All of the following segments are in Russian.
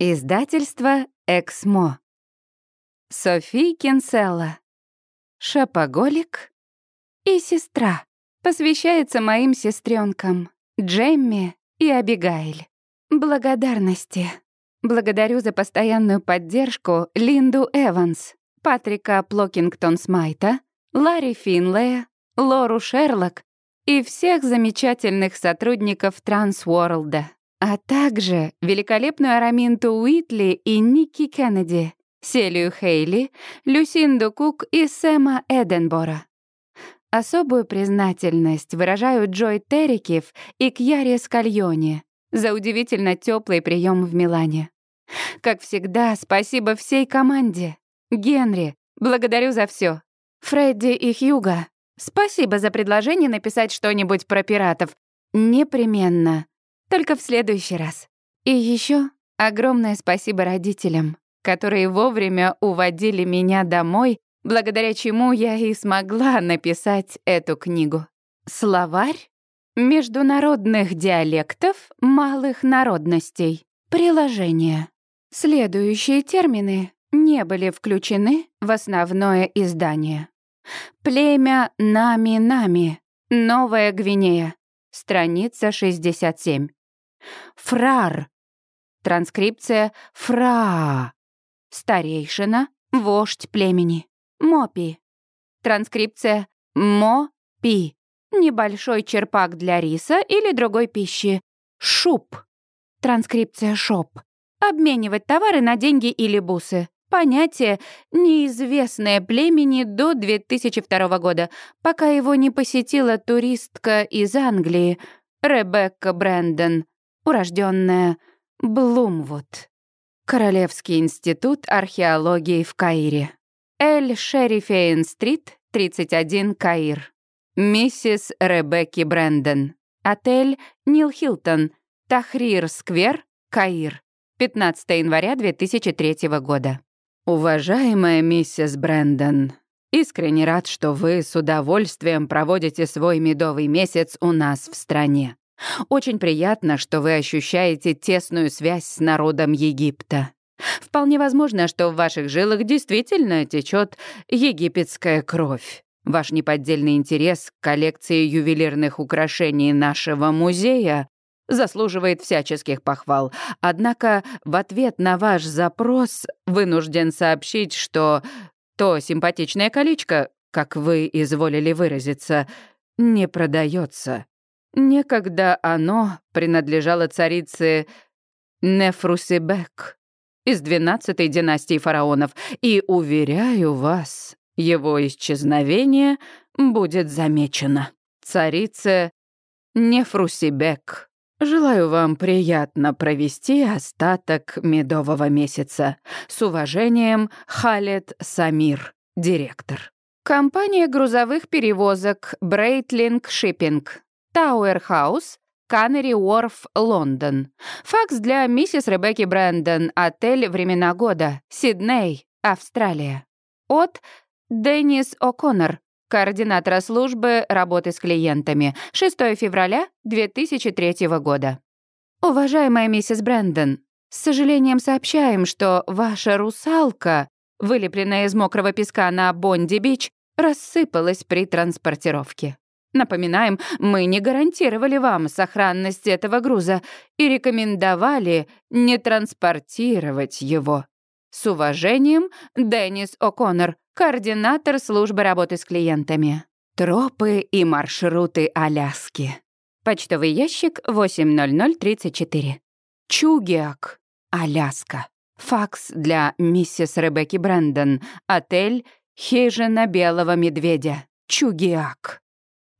Издательство «Эксмо». Софи Кинселла. Шопоголик и сестра. Посвящается моим сестренкам Джемми и Абигайль. Благодарности. Благодарю за постоянную поддержку Линду Эванс, Патрика Плокингтон-Смайта, Ларри Финлея, Лору Шерлок и всех замечательных сотрудников Трансворлда а также великолепную Араминту Уитли и Ники Кеннеди, Селию Хейли, Люсинду Кук и Сэма Эденбора. Особую признательность выражаю Джой Террикив и Кьяре Скальоне за удивительно теплый прием в Милане. Как всегда, спасибо всей команде. Генри, благодарю за все. Фредди и Хьюга, спасибо за предложение написать что-нибудь про пиратов. Непременно. Только в следующий раз. И еще огромное спасибо родителям, которые вовремя уводили меня домой, благодаря чему я и смогла написать эту книгу. Словарь международных диалектов малых народностей. Приложение. Следующие термины не были включены в основное издание. Племя Нами-Нами, Новая Гвинея, страница 67. Фрар. Транскрипция «фра». Старейшина, вождь племени. Мопи. Транскрипция «мо-пи». Небольшой черпак для риса или другой пищи. Шуп. Транскрипция «шоп». Обменивать товары на деньги или бусы. Понятие, неизвестное племени до 2002 года, пока его не посетила туристка из Англии Ребекка Брэндон, урожденная Блумвуд. Королевский институт археологии в Каире. Эль Шерифейн-стрит, 31, Каир. Миссис Ребекки Брэндон. Отель Нил Хилтон, Тахрир-сквер, Каир. 15 января 2003 года. Уважаемая миссис Брэндон, искренне рад, что вы с удовольствием проводите свой медовый месяц у нас в стране. Очень приятно, что вы ощущаете тесную связь с народом Египта. Вполне возможно, что в ваших жилах действительно течет египетская кровь. Ваш неподдельный интерес к коллекции ювелирных украшений нашего музея заслуживает всяческих похвал. Однако в ответ на ваш запрос вынужден сообщить, что то симпатичное колечко, как вы изволили выразиться, не продается. Некогда оно принадлежало царице Нефрусибек из двенадцатой династии фараонов, и, уверяю вас, его исчезновение будет замечено. Царица Нефрусибек. Желаю вам приятно провести остаток медового месяца. С уважением, Халет Самир, директор. Компания грузовых перевозок Брейтлинг Шиппинг Тауэр Хаус, Каннери Уорф, Лондон. Факс для миссис Ребекки Брэндон, отель «Времена года», Сидней, Австралия. От Деннис О'Коннор, координатора службы работы с клиентами, 6 февраля 2003 года. Уважаемая миссис Брэндон, с сожалением сообщаем, что ваша русалка, вылепленная из мокрого песка на Бонди-Бич, рассыпалась при транспортировке. Напоминаем, мы не гарантировали вам сохранность этого груза и рекомендовали не транспортировать его. С уважением, Деннис О'Коннор, координатор службы работы с клиентами. Тропы и маршруты Аляски. Почтовый ящик 80034. Чугиак, Аляска. Факс для миссис Ребекки Брэндон. Отель «Хижина белого медведя». Чугиак.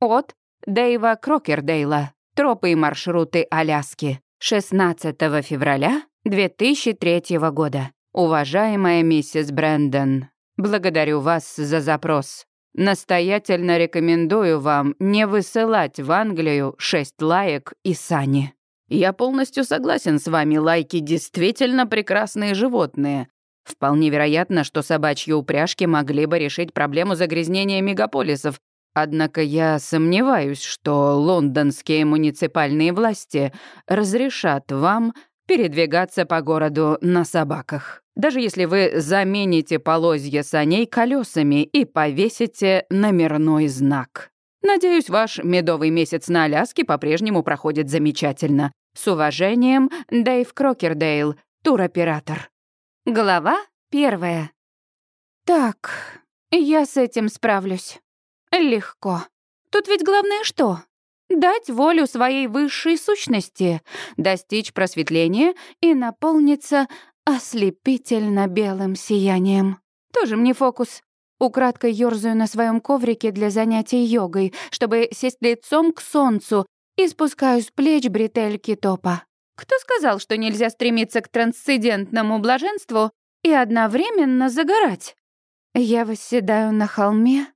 От Дэйва Крокердейла. Тропы и маршруты Аляски. 16 февраля 2003 года. Уважаемая миссис Брэндон, благодарю вас за запрос. Настоятельно рекомендую вам не высылать в Англию шесть лаек и сани. Я полностью согласен с вами, лайки действительно прекрасные животные. Вполне вероятно, что собачьи упряжки могли бы решить проблему загрязнения мегаполисов, Однако я сомневаюсь, что лондонские муниципальные власти разрешат вам передвигаться по городу на собаках. Даже если вы замените полозья саней колесами и повесите номерной знак. Надеюсь, ваш медовый месяц на Аляске по-прежнему проходит замечательно. С уважением, Дэйв Крокердейл, туроператор. Глава первая. Так, я с этим справлюсь. Легко. Тут ведь главное что? Дать волю своей высшей сущности, достичь просветления и наполниться ослепительно белым сиянием. Тоже мне фокус. Украдкой ёрзаю на своем коврике для занятий йогой, чтобы сесть лицом к солнцу и спускаю с плеч бретельки топа. Кто сказал, что нельзя стремиться к трансцендентному блаженству и одновременно загорать? Я восседаю на холме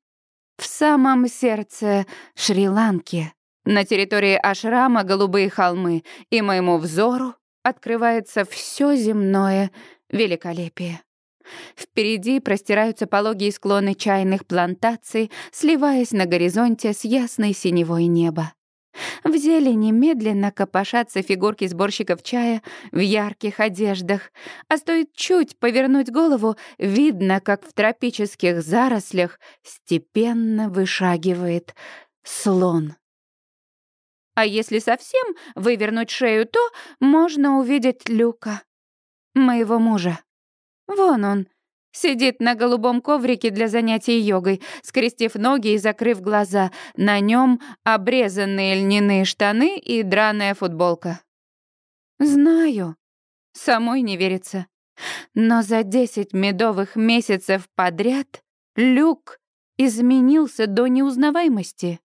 в самом сердце Шри-Ланки. На территории Ашрама голубые холмы, и моему взору открывается все земное великолепие. Впереди простираются пологие склоны чайных плантаций, сливаясь на горизонте с ясной синевой неба. В зелени медленно копошатся фигурки сборщиков чая в ярких одеждах, а стоит чуть повернуть голову, видно, как в тропических зарослях степенно вышагивает слон. А если совсем вывернуть шею, то можно увидеть Люка, моего мужа. Вон он, сидит на голубом коврике для занятий йогой, скрестив ноги и закрыв глаза. На нем обрезанные льняные штаны и драная футболка. Знаю, самой не верится. Но за десять медовых месяцев подряд Люк изменился до неузнаваемости.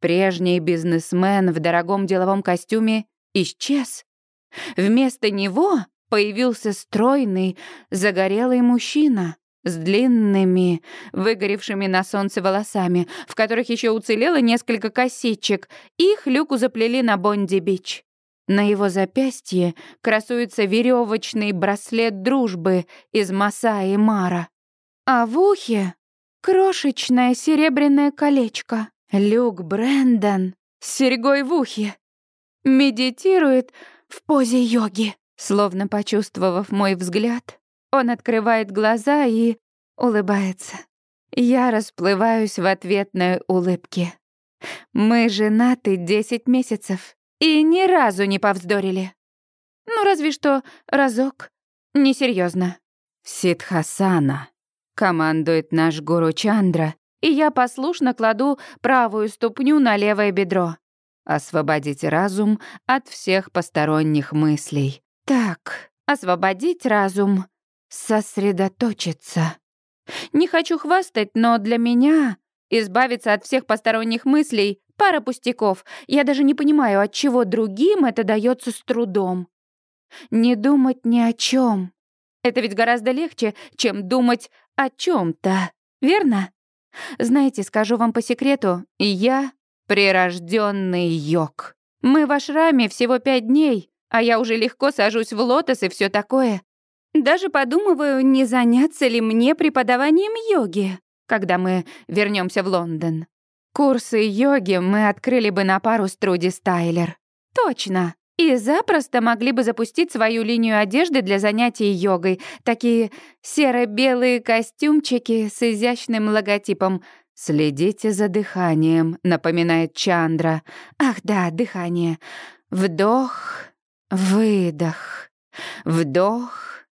Прежний бизнесмен в дорогом деловом костюме исчез. Вместо него появился стройный, загорелый мужчина с длинными, выгоревшими на солнце волосами, в которых еще уцелело несколько косичек. Их люку заплели на Бонди-Бич. На его запястье красуется веревочный браслет дружбы из Масаи Мара. А в ухе — крошечное серебряное колечко. Люк Брэндон с серьгой в ухе медитирует в позе йоги. Словно почувствовав мой взгляд, он открывает глаза и улыбается. Я расплываюсь в ответной улыбке. Мы женаты десять месяцев и ни разу не повздорили. Ну, разве что разок. Несерьезно. Сидхасана командует наш гуру Чандра, и я послушно кладу правую ступню на левое бедро. Освободить разум от всех посторонних мыслей. Так, освободить разум, сосредоточиться. Не хочу хвастать, но для меня избавиться от всех посторонних мыслей — пара пустяков. Я даже не понимаю, от чего другим это дается с трудом. Не думать ни о чем. Это ведь гораздо легче, чем думать о чем то верно? Знаете, скажу вам по секрету, я прирожденный йог. Мы в ашраме всего пять дней, а я уже легко сажусь в лотос и все такое. Даже подумываю, не заняться ли мне преподаванием йоги, когда мы вернемся в Лондон. Курсы йоги мы открыли бы на пару с Труди Стайлер. Точно. И запросто могли бы запустить свою линию одежды для занятий йогой. Такие серо-белые костюмчики с изящным логотипом. «Следите за дыханием», — напоминает Чандра. «Ах да, дыхание. Вдох, выдох, вдох,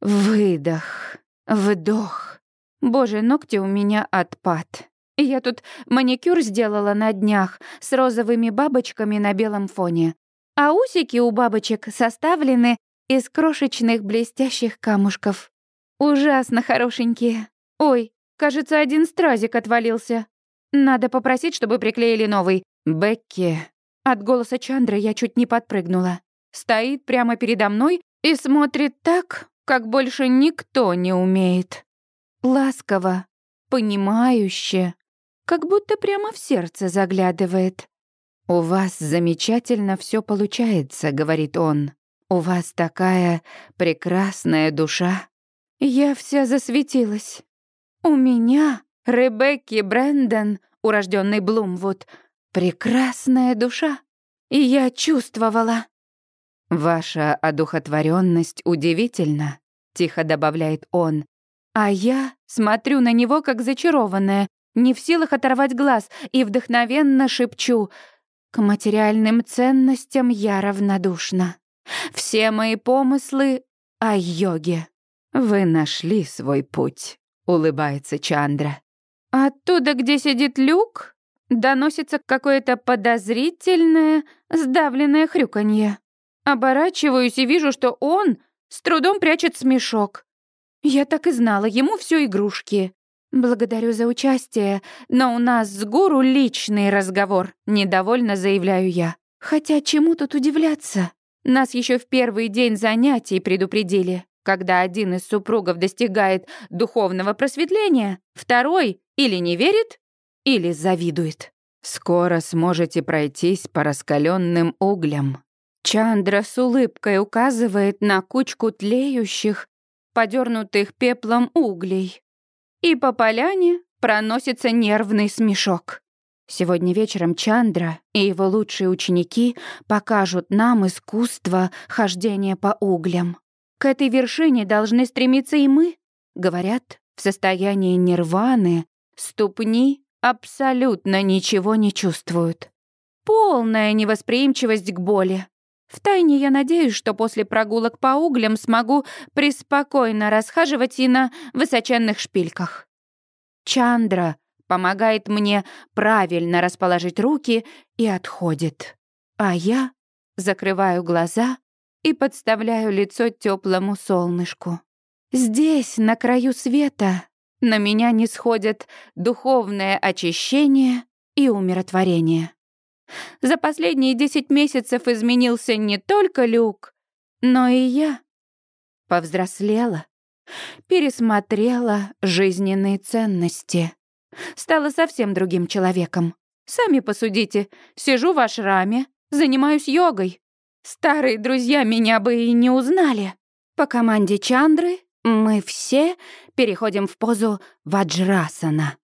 выдох, вдох. Боже, ногти у меня отпад. Я тут маникюр сделала на днях с розовыми бабочками на белом фоне а усики у бабочек составлены из крошечных блестящих камушков. Ужасно хорошенькие. Ой, кажется, один стразик отвалился. Надо попросить, чтобы приклеили новый. Бекки. От голоса Чандры я чуть не подпрыгнула. Стоит прямо передо мной и смотрит так, как больше никто не умеет. Ласково, понимающе, как будто прямо в сердце заглядывает. «У вас замечательно все получается», — говорит он. «У вас такая прекрасная душа». Я вся засветилась. У меня, Ребекки Брэндон, урожденный Блумвуд, прекрасная душа. И я чувствовала. «Ваша одухотворенность удивительна», — тихо добавляет он. А я смотрю на него, как зачарованная, не в силах оторвать глаз, и вдохновенно шепчу «К материальным ценностям я равнодушна. Все мои помыслы о йоге». «Вы нашли свой путь», — улыбается Чандра. Оттуда, где сидит люк, доносится какое-то подозрительное, сдавленное хрюканье. Оборачиваюсь и вижу, что он с трудом прячет смешок. Я так и знала, ему все игрушки. Благодарю за участие, но у нас с гуру личный разговор, недовольно заявляю я. Хотя чему тут удивляться? Нас еще в первый день занятий предупредили. Когда один из супругов достигает духовного просветления, второй или не верит, или завидует. Скоро сможете пройтись по раскаленным углям. Чандра с улыбкой указывает на кучку тлеющих, подернутых пеплом углей. И по поляне проносится нервный смешок. Сегодня вечером Чандра и его лучшие ученики покажут нам искусство хождения по углям. К этой вершине должны стремиться и мы. Говорят, в состоянии нирваны ступни абсолютно ничего не чувствуют. Полная невосприимчивость к боли. Втайне я надеюсь, что после прогулок по углям смогу преспокойно расхаживать и на высоченных шпильках. Чандра помогает мне правильно расположить руки и отходит. А я закрываю глаза и подставляю лицо теплому солнышку. Здесь, на краю света, на меня не сходят духовное очищение и умиротворение. За последние десять месяцев изменился не только Люк, но и я. Повзрослела, пересмотрела жизненные ценности. Стала совсем другим человеком. Сами посудите, сижу в ашраме, занимаюсь йогой. Старые друзья меня бы и не узнали. По команде Чандры мы все переходим в позу ваджрасана.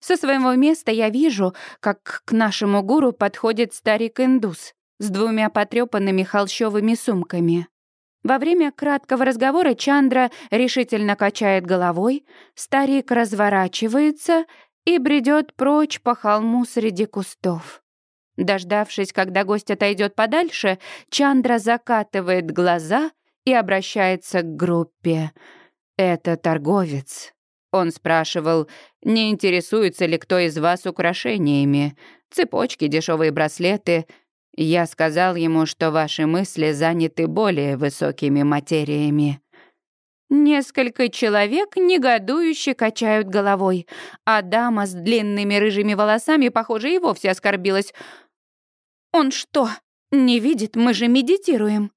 Со своего места я вижу, как к нашему гуру подходит старик-индус с двумя потрёпанными холщовыми сумками. Во время краткого разговора Чандра решительно качает головой, старик разворачивается и бредет прочь по холму среди кустов. Дождавшись, когда гость отойдет подальше, Чандра закатывает глаза и обращается к группе. «Это торговец. Он спрашивал, не интересуется ли кто из вас украшениями, цепочки, дешевые браслеты. Я сказал ему, что ваши мысли заняты более высокими материями. Несколько человек негодующе качают головой, а дама с длинными рыжими волосами, похоже, и вовсе оскорбилась. «Он что, не видит? Мы же медитируем».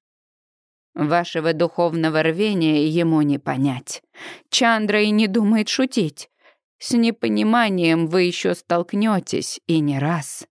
Вашего духовного рвения ему не понять. Чандра и не думает шутить. С непониманием вы еще столкнетесь и не раз.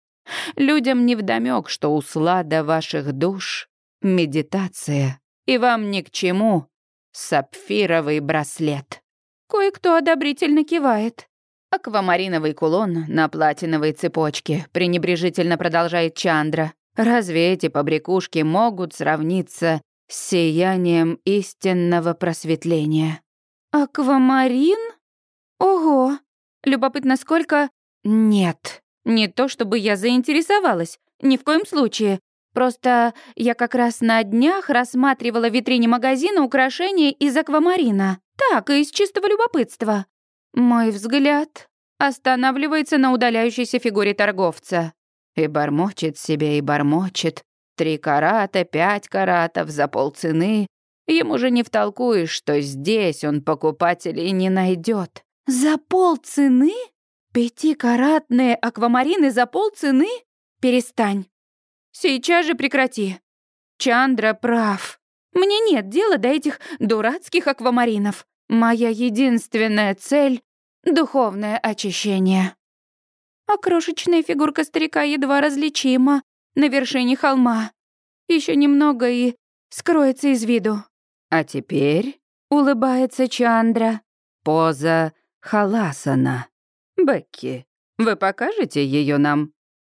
Людям невдомёк, что услада ваших душ — медитация, и вам ни к чему сапфировый браслет. Кое-кто одобрительно кивает. Аквамариновый кулон на платиновой цепочке, пренебрежительно продолжает Чандра. Разве эти побрякушки могут сравниться сиянием истинного просветления. «Аквамарин? Ого! Любопытно, сколько...» «Нет, не то чтобы я заинтересовалась, ни в коем случае. Просто я как раз на днях рассматривала в витрине магазина украшения из аквамарина. Так, из чистого любопытства. Мой взгляд останавливается на удаляющейся фигуре торговца. И бормочет себе, и бормочет. Три карата, пять каратов за полцены. Ему же не втолкуешь, что здесь он покупателей не найдет. За полцены? Пятикаратные аквамарины за полцены? Перестань. Сейчас же прекрати. Чандра прав. Мне нет дела до этих дурацких аквамаринов. Моя единственная цель — духовное очищение. А крошечная фигурка старика едва различима на вершине холма. Еще немного и скроется из виду. А теперь, улыбается Чандра, поза халасана. Бекки, вы покажете ее нам?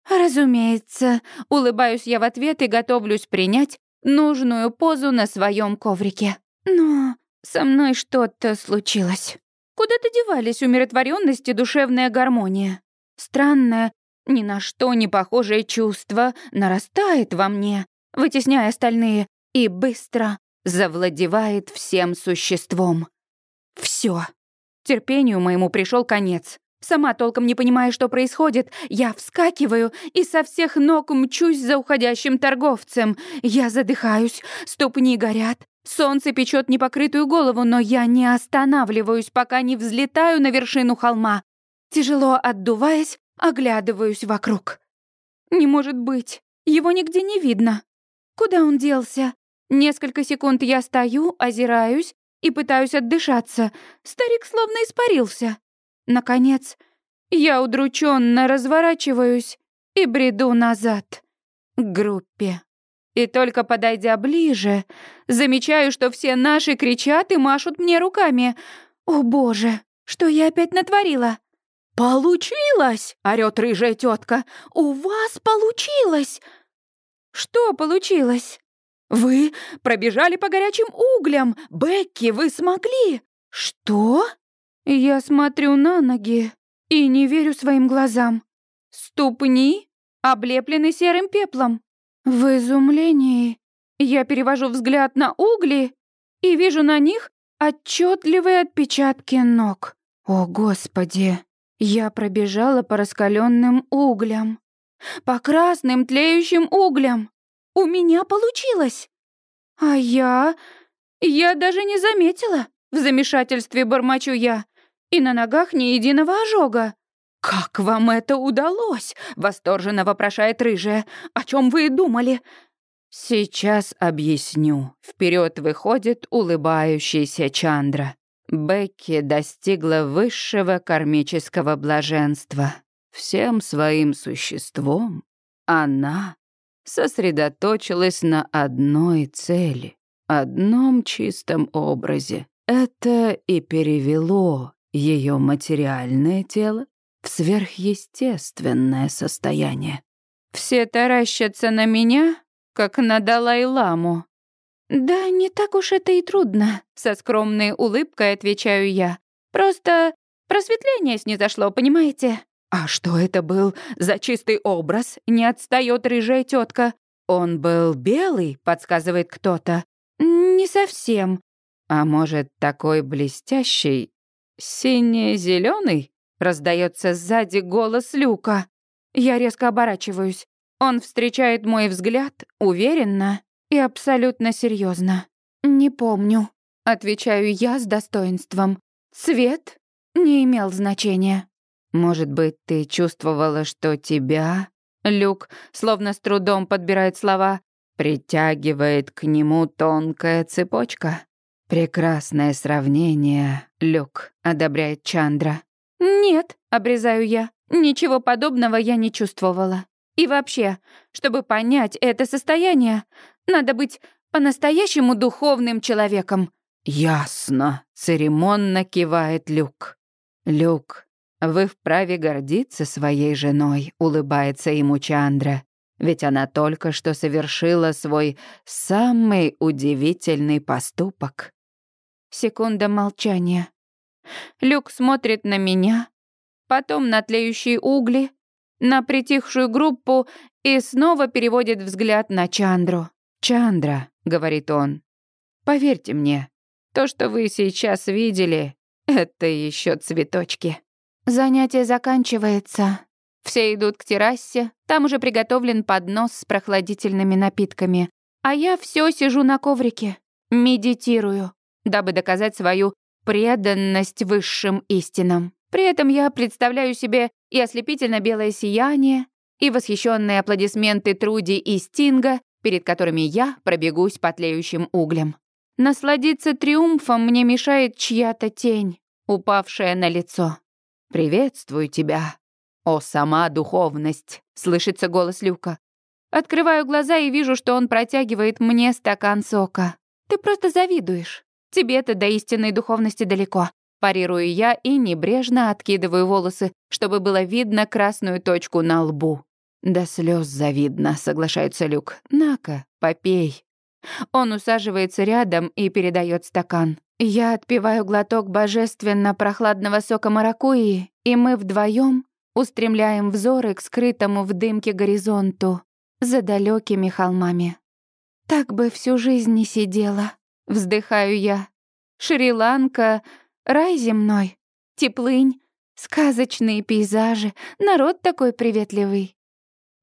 Разумеется, улыбаюсь я в ответ и готовлюсь принять нужную позу на своем коврике. Но со мной что-то случилось. Куда-то девались умиротворенность и душевная гармония. Странное, ни на что не похожее чувство нарастает во мне, вытесняя остальные, и быстро завладевает всем существом. Все. Терпению моему пришел конец. Сама толком не понимая, что происходит, я вскакиваю и со всех ног мчусь за уходящим торговцем. Я задыхаюсь, ступни горят, солнце печет непокрытую голову, но я не останавливаюсь, пока не взлетаю на вершину холма. Тяжело отдуваясь, оглядываюсь вокруг. Не может быть, его нигде не видно. Куда он делся? Несколько секунд я стою, озираюсь и пытаюсь отдышаться. Старик словно испарился. Наконец, я удрученно разворачиваюсь и бреду назад, к группе. И только подойдя ближе, замечаю, что все наши кричат и машут мне руками. «О боже, что я опять натворила?» «Получилось!» — орёт рыжая тетка. «У вас получилось!» «Что получилось?» «Вы пробежали по горячим углям! Бекки, вы смогли!» «Что?» Я смотрю на ноги и не верю своим глазам. Ступни облеплены серым пеплом. В изумлении я перевожу взгляд на угли и вижу на них отчетливые отпечатки ног. О, Господи! Я пробежала по раскаленным углям, по красным тлеющим углям. У меня получилось. А я... Я даже не заметила. В замешательстве бормочу я. И на ногах ни единого ожога. «Как вам это удалось?» — восторженно вопрошает рыжая. «О чем вы думали?» «Сейчас объясню». Вперед выходит улыбающийся Чандра. Бекки достигла высшего кармического блаженства. Всем своим существом она сосредоточилась на одной цели, одном чистом образе. Это и перевело ее материальное тело в сверхъестественное состояние. Все таращатся на меня, как на Далай-ламу. «Да не так уж это и трудно», — со скромной улыбкой отвечаю я. «Просто просветление снизошло, понимаете?» «А что это был за чистый образ?» — не отстаёт рыжая тетка. «Он был белый», — подсказывает кто-то. «Не совсем». «А может, такой блестящий? Сине-зелёный?» — раздается сзади голос Люка. Я резко оборачиваюсь. Он встречает мой взгляд уверенно и абсолютно серьезно. «Не помню», — отвечаю я с достоинством. «Цвет не имел значения». Может быть, ты чувствовала, что тебя...» Люк, словно с трудом подбирает слова, притягивает к нему тонкая цепочка. «Прекрасное сравнение, Люк», — одобряет Чандра. «Нет», — обрезаю я, — «ничего подобного я не чувствовала. И вообще, чтобы понять это состояние, надо быть по-настоящему духовным человеком». «Ясно», — церемонно кивает Люк. «Люк, вы вправе гордиться своей женой», — улыбается ему Чандра. «Ведь она только что совершила свой самый удивительный поступок». Секунда молчания. Люк смотрит на меня, потом на тлеющие угли, на притихшую группу и снова переводит взгляд на Чандру. «Чандра», — говорит он, — «поверьте мне, то, что вы сейчас видели, это еще цветочки». Занятие заканчивается. Все идут к террасе, там уже приготовлен поднос с прохладительными напитками. А я все сижу на коврике, медитирую, дабы доказать свою преданность высшим истинам. При этом я представляю себе и ослепительно белое сияние, и восхищенные аплодисменты Труди и Стинга, перед которыми я пробегусь по тлеющим углям. Насладиться триумфом мне мешает чья-то тень, упавшая на лицо. «Приветствую тебя, о сама духовность», — слышится голос Люка. Открываю глаза и вижу, что он протягивает мне стакан сока. «Ты просто завидуешь. Тебе-то до истинной духовности далеко». Парирую я и небрежно откидываю волосы, чтобы было видно красную точку на лбу. «До слез завидно», — соглашается Люк. «На-ка, попей». Он усаживается рядом и передает стакан. Я отпиваю глоток божественно прохладного сока маракуйи, и мы вдвоем устремляем взоры к скрытому в дымке горизонту за далекими холмами. Так бы всю жизнь не сидела, вздыхаю я. Шри-Ланка, рай земной, теплынь, сказочные пейзажи, народ такой приветливый.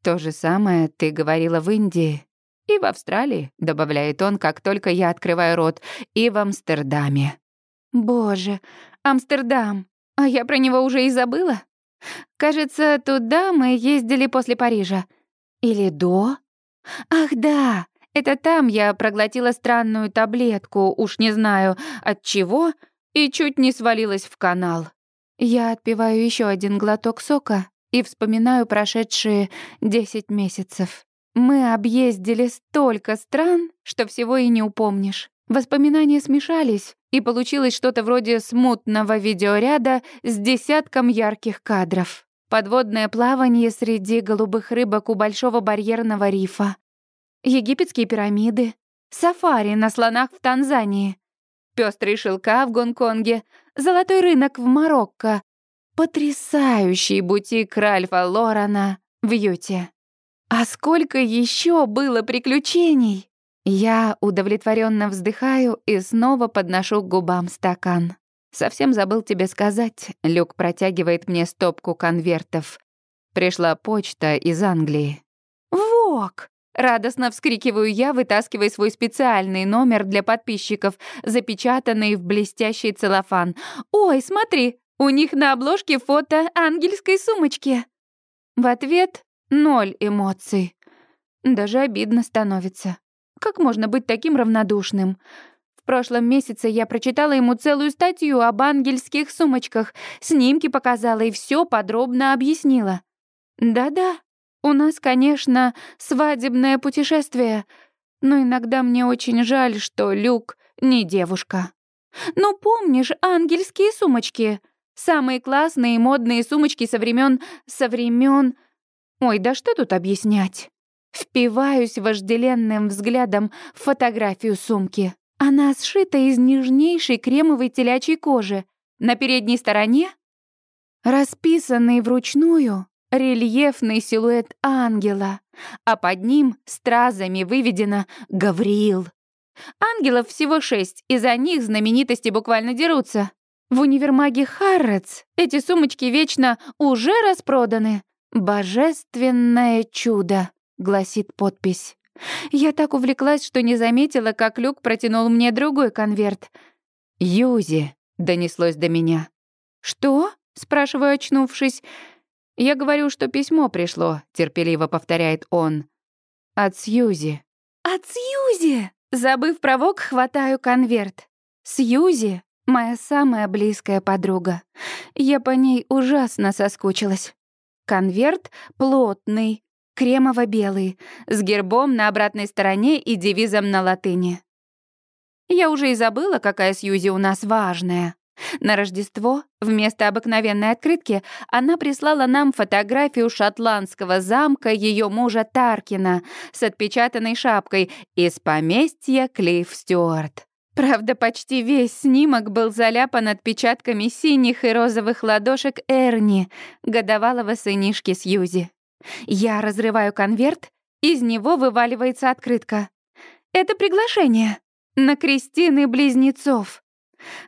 То же самое ты говорила в Индии. И в Австралии, добавляет он, как только я открываю рот, и в Амстердаме. Боже, Амстердам. А я про него уже и забыла. Кажется, туда мы ездили после Парижа. Или до? Ах, да, это там я проглотила странную таблетку, уж не знаю от чего, и чуть не свалилась в канал. Я отпиваю еще один глоток сока и вспоминаю прошедшие десять месяцев. Мы объездили столько стран, что всего и не упомнишь. Воспоминания смешались, и получилось что-то вроде смутного видеоряда с десятком ярких кадров. Подводное плавание среди голубых рыбок у Большого барьерного рифа. Египетские пирамиды. Сафари на слонах в Танзании. Пёстрые шелка в Гонконге. Золотой рынок в Марокко. Потрясающий бутик Ральфа Лорана в Юте. А сколько еще было приключений! Я удовлетворенно вздыхаю и снова подношу к губам стакан. Совсем забыл тебе сказать. Люк протягивает мне стопку конвертов. Пришла почта из Англии. Вок! Радостно вскрикиваю я, вытаскивая свой специальный номер для подписчиков, запечатанный в блестящий целлофан. «Ой, смотри, у них на обложке фото ангельской сумочки». В ответ ноль эмоций. Даже обидно становится. Как можно быть таким равнодушным? В прошлом месяце я прочитала ему целую статью об ангельских сумочках, снимки показала и все подробно объяснила. Да-да, у нас, конечно, свадебное путешествие, но иногда мне очень жаль, что Люк не девушка. Ну, помнишь ангельские сумочки? Самые классные и модные сумочки со времен, со времен. Ой, да что тут объяснять? Впиваюсь вожделенным взглядом в фотографию сумки. Она сшита из нежнейшей кремовой телячьей кожи. На передней стороне расписанный вручную рельефный силуэт ангела, а под ним стразами выведено «Гавриил». Ангелов всего шесть, и за них знаменитости буквально дерутся. В универмаге Харротс эти сумочки вечно уже распроданы. «Божественное чудо», — гласит подпись. Я так увлеклась, что не заметила, как Люк протянул мне другой конверт. «Юзи», — донеслось до меня. «Что?» — спрашиваю, очнувшись. «Я говорю, что письмо пришло», — терпеливо повторяет он. «От Сьюзи». «От Сьюзи!» Забыв про вок, хватаю конверт. Сьюзи — моя самая близкая подруга. Я по ней ужасно соскучилась. Конверт плотный, кремово-белый, с гербом на обратной стороне и девизом на латыни. Я уже и забыла, какая Сьюзи у нас важная. На Рождество вместо обыкновенной открытки она прислала нам фотографию шотландского замка ее мужа Таркина с отпечатанной шапкой из поместья Клифф Стюарт. Правда, почти весь снимок был заляпан отпечатками синих и розовых ладошек Эрни, годовалого сынишки Сьюзи. Я разрываю конверт, из него вываливается открытка. Это приглашение на крестины близнецов.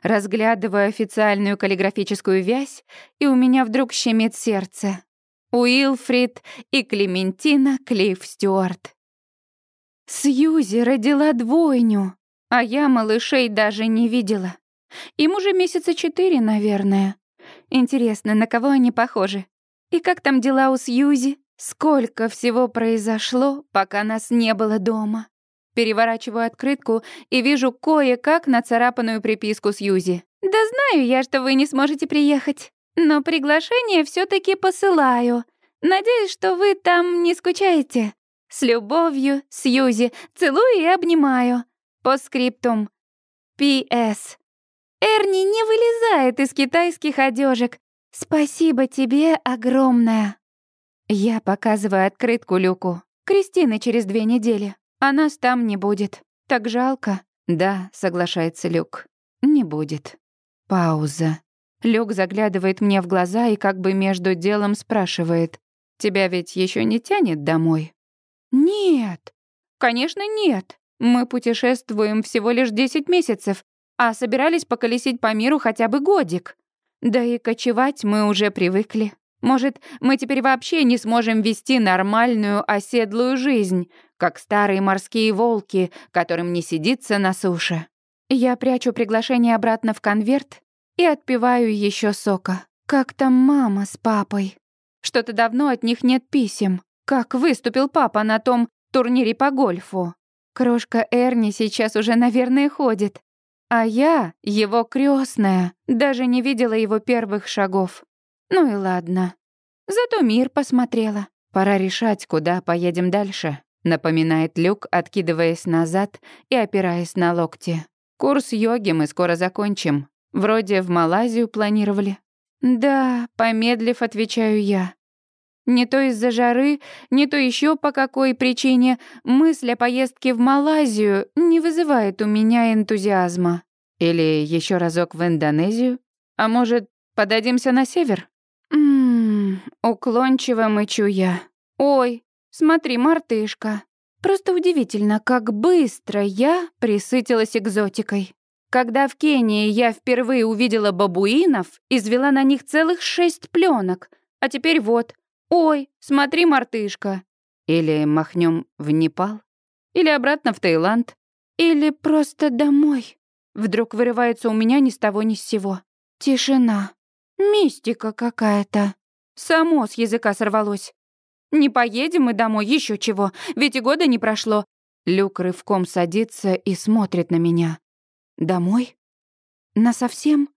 Разглядываю официальную каллиграфическую вязь, и у меня вдруг щемит сердце. Уилфрид и Клементина Клифф Стюарт. Сьюзи родила двойню, а я малышей даже не видела. Им уже месяца четыре, наверное. Интересно, на кого они похожи? И как там дела у Сьюзи? Сколько всего произошло, пока нас не было дома? Переворачиваю открытку и вижу кое-как нацарапанную приписку с Юзи. «Да знаю я, что вы не сможете приехать, но приглашение все таки посылаю. Надеюсь, что вы там не скучаете. С любовью, Сьюзи, целую и обнимаю. По скриптум. П.С. Эрни не вылезает из китайских одежек. Спасибо тебе огромное. Я показываю открытку Люку. Кристины через две недели а нас там не будет. Так жалко. Да, соглашается Люк. Не будет. Пауза. Люк заглядывает мне в глаза и как бы между делом спрашивает. «Тебя ведь еще не тянет домой?» «Нет, конечно нет. Мы путешествуем всего лишь 10 месяцев, а собирались поколесить по миру хотя бы годик. Да и кочевать мы уже привыкли. Может, мы теперь вообще не сможем вести нормальную оседлую жизнь, как старые морские волки, которым не сидится на суше. Я прячу приглашение обратно в конверт и отпиваю еще сока. Как там мама с папой? Что-то давно от них нет писем. Как выступил папа на том турнире по гольфу? Крошка Эрни сейчас уже, наверное, ходит. А я, его крестная, даже не видела его первых шагов. Ну и ладно. Зато мир посмотрела. Пора решать, куда поедем дальше, напоминает Люк, откидываясь назад и опираясь на локти. Курс йоги мы скоро закончим. Вроде в Малайзию планировали. Да, помедлив, отвечаю я. Не то из-за жары, не то еще по какой причине мысль о поездке в Малайзию не вызывает у меня энтузиазма. Или еще разок в Индонезию? А может, подадимся на север? Ммм, уклончиво мычу я. Ой, смотри, мартышка. Просто удивительно, как быстро я присытилась экзотикой. Когда в Кении я впервые увидела бабуинов, извела на них целых шесть пленок, а теперь вот. Ой, смотри, мартышка. Или махнем в Непал? Или обратно в Таиланд? Или просто домой? Вдруг вырывается у меня ни с того ни с сего. Тишина. Мистика какая-то. Само с языка сорвалось. Не поедем мы домой, еще чего, ведь и года не прошло. Люк рывком садится и смотрит на меня. Домой? На совсем?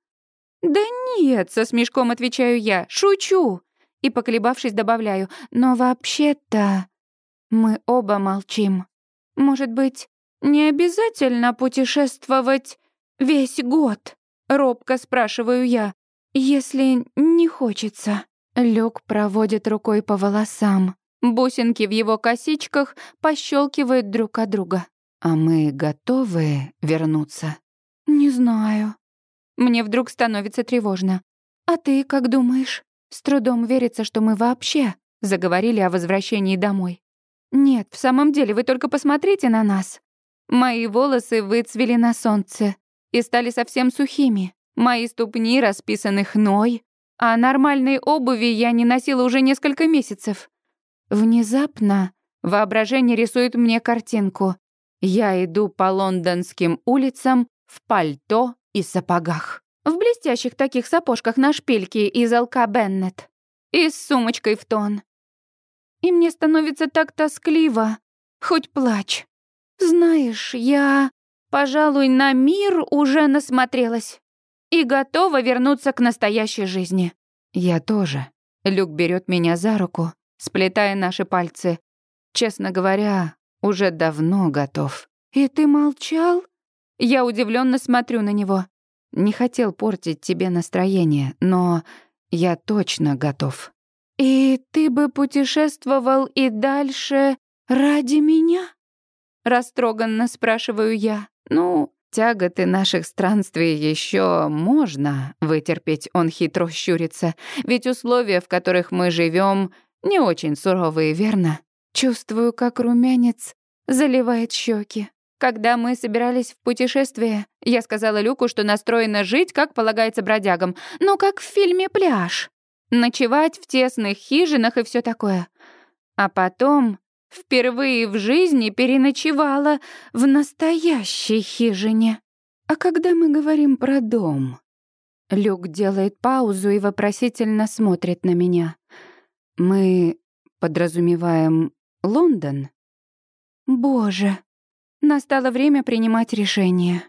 Да нет, со смешком отвечаю я, шучу. И, поколебавшись, добавляю, но вообще-то мы оба молчим. Может быть, не обязательно путешествовать весь год? Робко спрашиваю я. Если не хочется. Люк проводит рукой по волосам. Бусинки в его косичках пощелкивают друг от друга. А мы готовы вернуться? Не знаю. Мне вдруг становится тревожно. А ты как думаешь? С трудом верится, что мы вообще заговорили о возвращении домой. Нет, в самом деле, вы только посмотрите на нас. Мои волосы выцвели на солнце и стали совсем сухими. Мои ступни расписаны хной, а нормальной обуви я не носила уже несколько месяцев. Внезапно воображение рисует мне картинку. Я иду по лондонским улицам в пальто и сапогах. В блестящих таких сапожках на шпильке из ЛК Беннет. И с сумочкой в тон. И мне становится так тоскливо, хоть плачь. Знаешь, я, пожалуй, на мир уже насмотрелась и готова вернуться к настоящей жизни. Я тоже. Люк берет меня за руку, сплетая наши пальцы. Честно говоря, уже давно готов. И ты молчал? Я удивленно смотрю на него. Не хотел портить тебе настроение, но я точно готов. И ты бы путешествовал и дальше ради меня? Растроганно спрашиваю я. Ну, Тяготы наших странствий еще можно вытерпеть, он хитро щурится, ведь условия, в которых мы живем, не очень суровые, верно? Чувствую, как румянец заливает щеки. Когда мы собирались в путешествие, я сказала Люку, что настроена жить, как полагается бродягам, но как в фильме «Пляж». Ночевать в тесных хижинах и все такое. А потом Впервые в жизни переночевала в настоящей хижине. А когда мы говорим про дом? Люк делает паузу и вопросительно смотрит на меня. Мы подразумеваем Лондон? Боже, настало время принимать решение.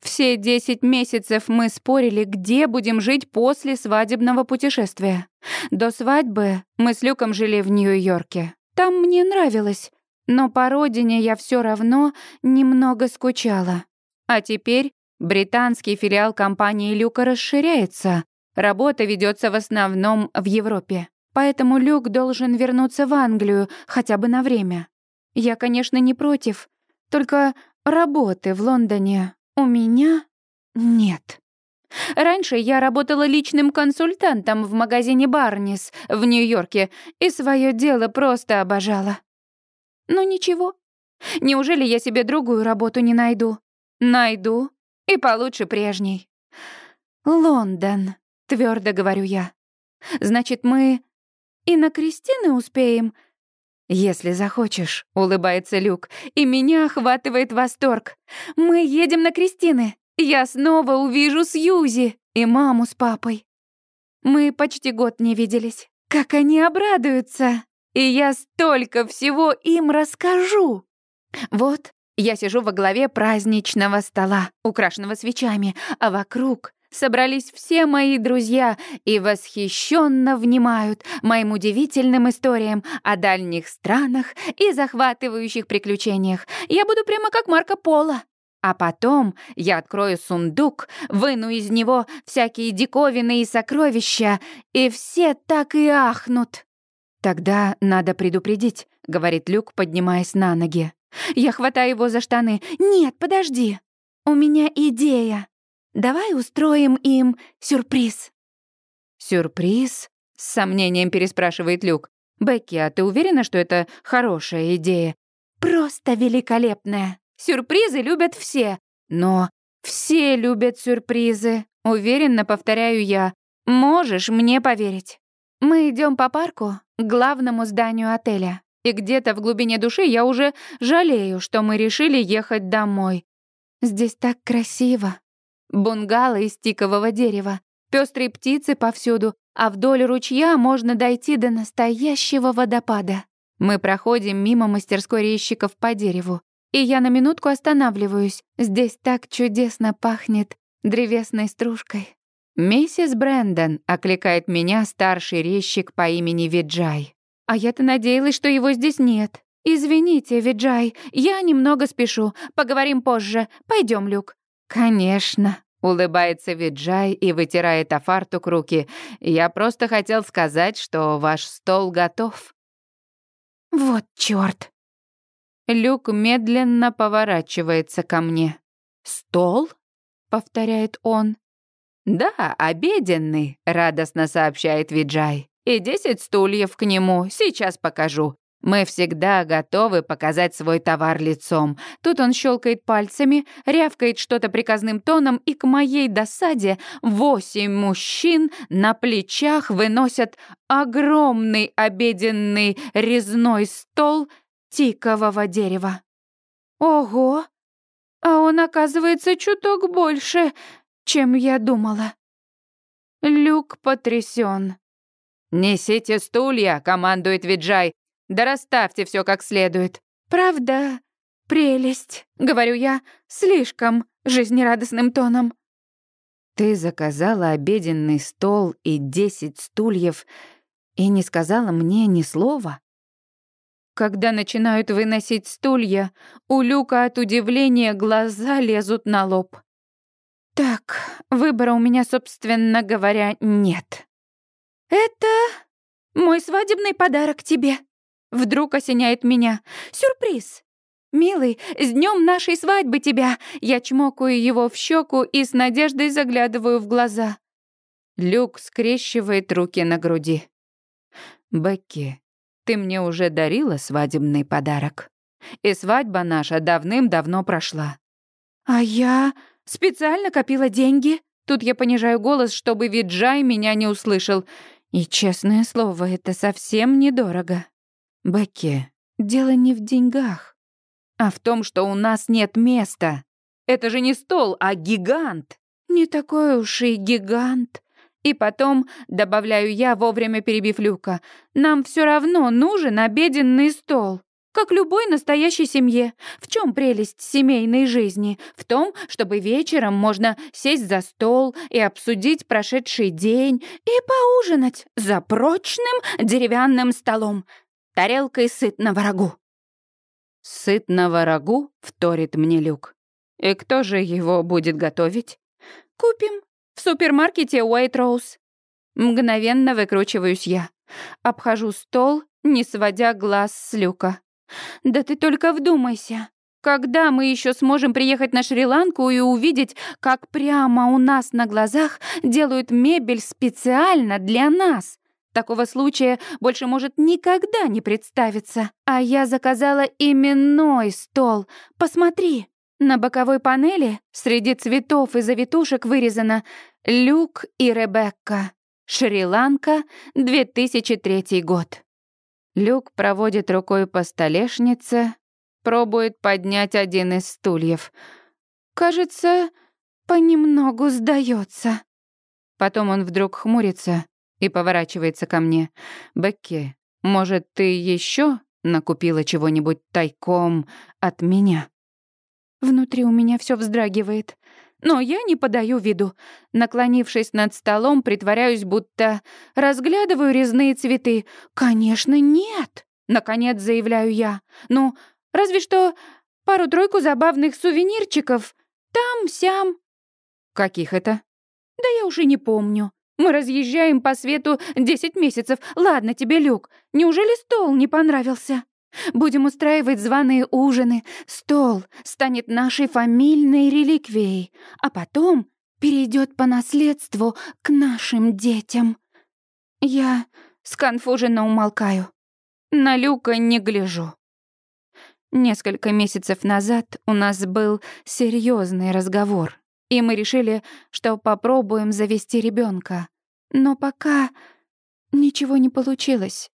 Все десять месяцев мы спорили, где будем жить после свадебного путешествия. До свадьбы мы с Люком жили в Нью-Йорке. Там мне нравилось, но по родине я все равно немного скучала. А теперь британский филиал компании Люка расширяется. Работа ведется в основном в Европе. Поэтому Люк должен вернуться в Англию хотя бы на время. Я, конечно, не против. Только работы в Лондоне у меня нет. Раньше я работала личным консультантом в магазине Барнис в Нью-Йорке и свое дело просто обожала. Но ничего. Неужели я себе другую работу не найду? Найду. И получше прежней. Лондон, твердо говорю я. Значит, мы и на Кристины успеем? Если захочешь, улыбается Люк, и меня охватывает восторг. Мы едем на Кристины. Я снова увижу Сьюзи и маму с папой. Мы почти год не виделись. Как они обрадуются! И я столько всего им расскажу. Вот я сижу во главе праздничного стола, украшенного свечами, а вокруг собрались все мои друзья и восхищенно внимают моим удивительным историям о дальних странах и захватывающих приключениях. Я буду прямо как Марко Поло. А потом я открою сундук, выну из него всякие диковины и сокровища, и все так и ахнут. «Тогда надо предупредить», — говорит Люк, поднимаясь на ноги. Я хватаю его за штаны. «Нет, подожди. У меня идея. Давай устроим им сюрприз». «Сюрприз?» — с сомнением переспрашивает Люк. «Бекки, а ты уверена, что это хорошая идея?» «Просто великолепная. Сюрпризы любят все. Но все любят сюрпризы, уверенно повторяю я. Можешь мне поверить. Мы идем по парку к главному зданию отеля. И где-то в глубине души я уже жалею, что мы решили ехать домой. Здесь так красиво. Бунгало из тикового дерева, пестрые птицы повсюду, а вдоль ручья можно дойти до настоящего водопада. Мы проходим мимо мастерской резчиков по дереву. И я на минутку останавливаюсь. Здесь так чудесно пахнет древесной стружкой. «Миссис Брэндон», — окликает меня старший резчик по имени Виджай. А я-то надеялась, что его здесь нет. Извините, Виджай, я немного спешу. Поговорим позже. Пойдем, Люк. Конечно. Улыбается Виджай и вытирает о фартук руки. «Я просто хотел сказать, что ваш стол готов». «Вот чёрт!» Люк медленно поворачивается ко мне. «Стол?» — повторяет он. «Да, обеденный», — радостно сообщает Виджай. «И десять стульев к нему, сейчас покажу. Мы всегда готовы показать свой товар лицом. Тут он щелкает пальцами, рявкает что-то приказным тоном, и к моей досаде восемь мужчин на плечах выносят огромный обеденный резной стол тикового дерева. Ого! А он, оказывается, чуток больше, чем я думала. Люк потрясен. «Несите стулья», — командует Виджай. «Да расставьте все как следует». «Правда, прелесть», — говорю я, слишком жизнерадостным тоном. «Ты заказала обеденный стол и десять стульев и не сказала мне ни слова?» Когда начинают выносить стулья, у Люка от удивления глаза лезут на лоб. Так, выбора у меня, собственно говоря, нет. Это мой свадебный подарок тебе. Вдруг осеняет меня. Сюрприз. «Милый, с днем нашей свадьбы тебя!» Я чмокаю его в щеку и с надеждой заглядываю в глаза. Люк скрещивает руки на груди. «Бекки, ты мне уже дарила свадебный подарок. И свадьба наша давным-давно прошла. А я специально копила деньги. Тут я понижаю голос, чтобы Виджай меня не услышал. И, честное слово, это совсем недорого. Бекки, дело не в деньгах, а в том, что у нас нет места. Это же не стол, а гигант. Не такой уж и гигант. И потом, добавляю я, вовремя перебив Люка, нам все равно нужен обеденный стол. Как любой настоящей семье. В чем прелесть семейной жизни? В том, чтобы вечером можно сесть за стол и обсудить прошедший день и поужинать за прочным деревянным столом, тарелкой сытного рагу. «Сытного рагу?» — вторит мне Люк. «И кто же его будет готовить?» «Купим в супермаркете White Rose. Мгновенно выкручиваюсь я. Обхожу стол, не сводя глаз с люка. Да ты только вдумайся. Когда мы еще сможем приехать на Шри-Ланку и увидеть, как прямо у нас на глазах делают мебель специально для нас? Такого случая больше может никогда не представиться. А я заказала именной стол. Посмотри. На боковой панели среди цветов и завитушек вырезано «Люк и Ребекка. Шри-Ланка, 2003 год». Люк проводит рукой по столешнице, пробует поднять один из стульев. Кажется, понемногу сдается. Потом он вдруг хмурится и поворачивается ко мне. «Бекки, может, ты еще накупила чего-нибудь тайком от меня?» Внутри у меня все вздрагивает. Но я не подаю виду. Наклонившись над столом, притворяюсь, будто разглядываю резные цветы. «Конечно, нет!» — наконец заявляю я. «Ну, разве что пару-тройку забавных сувенирчиков. Там-сям». «Каких это?» «Да я уже не помню. Мы разъезжаем по свету десять месяцев. Ладно тебе, Люк, неужели стол не понравился?» Будем устраивать званые ужины. Стол станет нашей фамильной реликвией, а потом перейдет по наследству к нашим детям. Я сконфуженно умолкаю. На Люка не гляжу. Несколько месяцев назад у нас был серьезный разговор, и мы решили, что попробуем завести ребенка. Но пока ничего не получилось.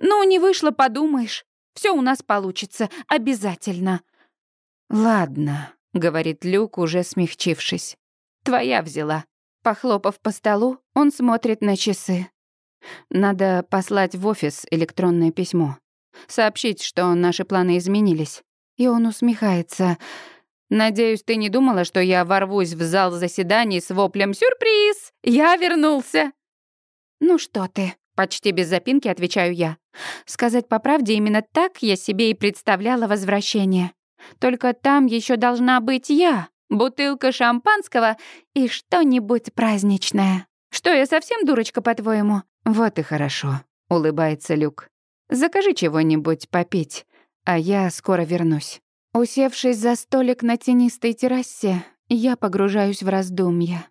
Ну, не вышло, подумаешь. Все у нас получится, обязательно». «Ладно», — говорит Люк, уже смягчившись. «Твоя взяла». Похлопав по столу, он смотрит на часы. «Надо послать в офис электронное письмо. Сообщить, что наши планы изменились». И он усмехается. «Надеюсь, ты не думала, что я ворвусь в зал заседаний с воплем «Сюрприз! Я вернулся!» «Ну что ты?» Почти без запинки отвечаю я. Сказать по правде, именно так я себе и представляла возвращение. Только там еще должна быть я, бутылка шампанского и что-нибудь праздничное. Что, я совсем дурочка, по-твоему? Вот и хорошо, улыбается Люк. Закажи чего-нибудь попить, а я скоро вернусь. Усевшись за столик на тенистой террасе, я погружаюсь в раздумья.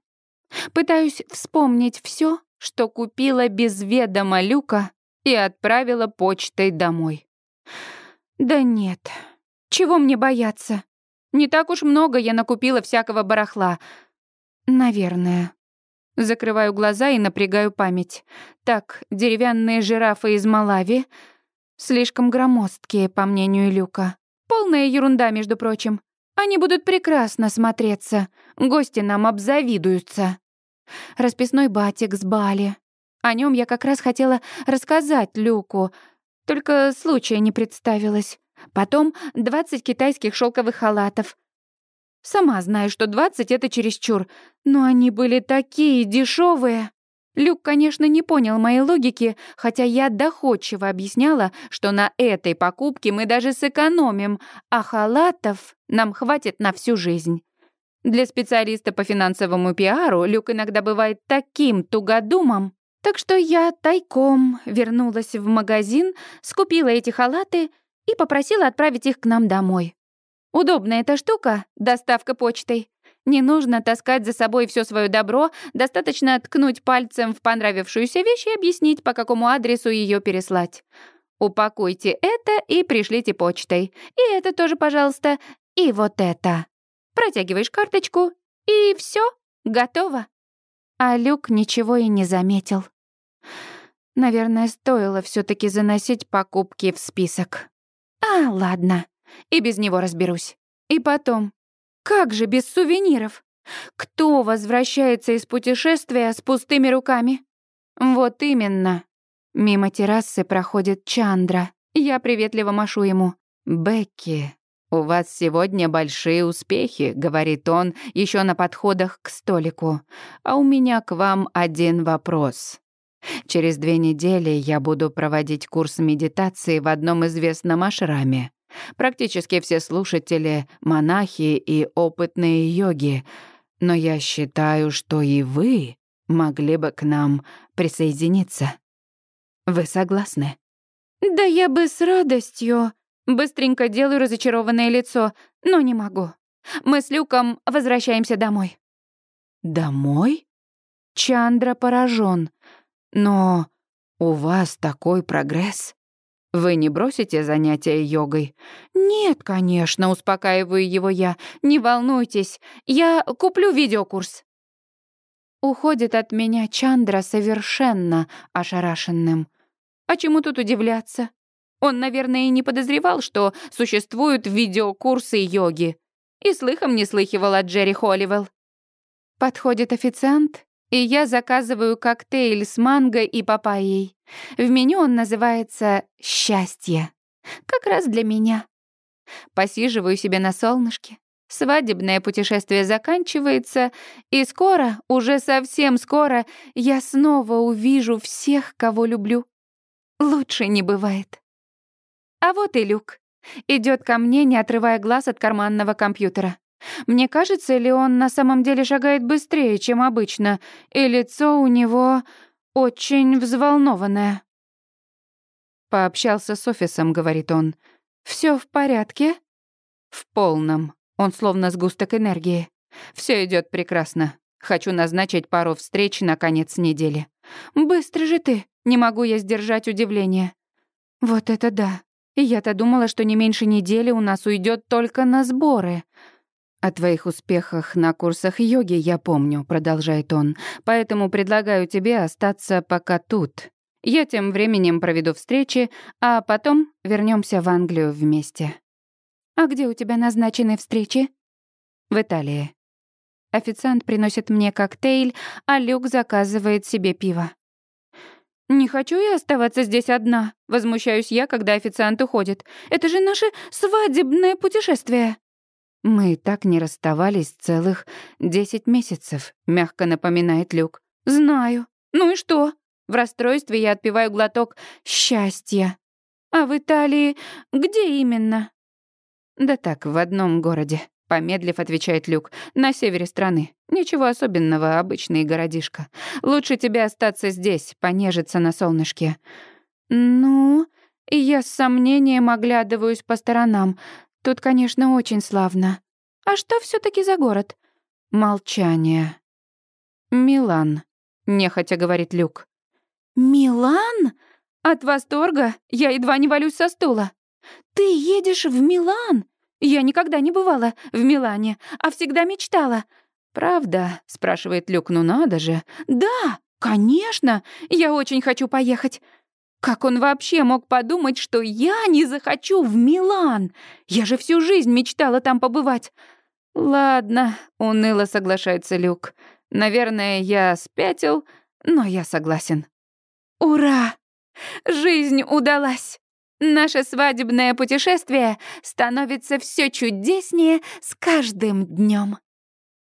Пытаюсь вспомнить все, что купила без ведома Люка и отправила почтой домой. Да нет, чего мне бояться? Не так уж много я накупила всякого барахла. Наверное. Закрываю глаза и напрягаю память. Так, деревянные жирафы из Малави слишком громоздкие, по мнению Люка. Полная ерунда, между прочим. Они будут прекрасно смотреться. Гости нам обзавидуются расписной батик с Бали. О нем я как раз хотела рассказать Люку, только случая не представилось. Потом 20 китайских шелковых халатов. Сама знаю, что 20 это чересчур, но они были такие дешевые. Люк, конечно, не понял моей логики, хотя я доходчиво объясняла, что на этой покупке мы даже сэкономим, а халатов нам хватит на всю жизнь. Для специалиста по финансовому пиару Люк иногда бывает таким тугодумом. Так что я тайком вернулась в магазин, скупила эти халаты и попросила отправить их к нам домой. Удобная эта штука — доставка почтой. Не нужно таскать за собой все свое добро, достаточно ткнуть пальцем в понравившуюся вещь и объяснить, по какому адресу ее переслать. Упакуйте это и пришлите почтой. И это тоже, пожалуйста, и вот это. Протягиваешь карточку, и все, готово. А Люк ничего и не заметил. Наверное, стоило все таки заносить покупки в список. А, ладно, и без него разберусь. И потом, как же без сувениров? Кто возвращается из путешествия с пустыми руками? Вот именно. Мимо террасы проходит Чандра. Я приветливо машу ему. «Бекки, «У вас сегодня большие успехи», — говорит он еще на подходах к столику. «А у меня к вам один вопрос. Через две недели я буду проводить курс медитации в одном известном ашраме. Практически все слушатели — монахи и опытные йоги. Но я считаю, что и вы могли бы к нам присоединиться. Вы согласны?» «Да я бы с радостью», Быстренько делаю разочарованное лицо, но не могу. Мы с Люком возвращаемся домой. Домой? Чандра поражен. Но у вас такой прогресс. Вы не бросите занятия йогой? Нет, конечно, успокаиваю его я. Не волнуйтесь, я куплю видеокурс. Уходит от меня Чандра совершенно ошарашенным. А чему тут удивляться? Он, наверное, и не подозревал, что существуют видеокурсы йоги. И слыхом не слыхивал от Джерри Холливелл. Подходит официант, и я заказываю коктейль с манго и папайей. В меню он называется «Счастье». Как раз для меня. Посиживаю себе на солнышке. Свадебное путешествие заканчивается, и скоро, уже совсем скоро, я снова увижу всех, кого люблю. Лучше не бывает. А вот и Люк. Идет ко мне, не отрывая глаз от карманного компьютера. Мне кажется, ли он на самом деле шагает быстрее, чем обычно, и лицо у него очень взволнованное. Пообщался с офисом, говорит он. Все в порядке? В полном. Он словно сгусток энергии. Все идет прекрасно. Хочу назначить пару встреч на конец недели. Быстро же ты. Не могу я сдержать удивление. Вот это да. Я-то думала, что не меньше недели у нас уйдет только на сборы. «О твоих успехах на курсах йоги я помню», — продолжает он, «поэтому предлагаю тебе остаться пока тут. Я тем временем проведу встречи, а потом вернемся в Англию вместе». «А где у тебя назначены встречи?» «В Италии». Официант приносит мне коктейль, а Люк заказывает себе пиво. «Не хочу я оставаться здесь одна», — возмущаюсь я, когда официант уходит. «Это же наше свадебное путешествие». «Мы так не расставались целых десять месяцев», — мягко напоминает Люк. «Знаю. Ну и что?» В расстройстве я отпиваю глоток счастья. «А в Италии где именно?» «Да так, в одном городе», — помедлив отвечает Люк. «На севере страны. Ничего особенного, обычный городишко. Лучше тебе остаться здесь, понежиться на солнышке». «Ну...» И я с сомнением оглядываюсь по сторонам. Тут, конечно, очень славно. А что все таки за город? Молчание. Милан, нехотя говорит Люк. Милан? От восторга я едва не валюсь со стула. Ты едешь в Милан? Я никогда не бывала в Милане, а всегда мечтала. Правда? спрашивает Люк. Ну надо же. Да, конечно. Я очень хочу поехать. Как он вообще мог подумать, что я не захочу в Милан? Я же всю жизнь мечтала там побывать. Ладно, уныло соглашается Люк. Наверное, я спятил, но я согласен. Ура! Жизнь удалась. Наше свадебное путешествие становится все чудеснее с каждым днем.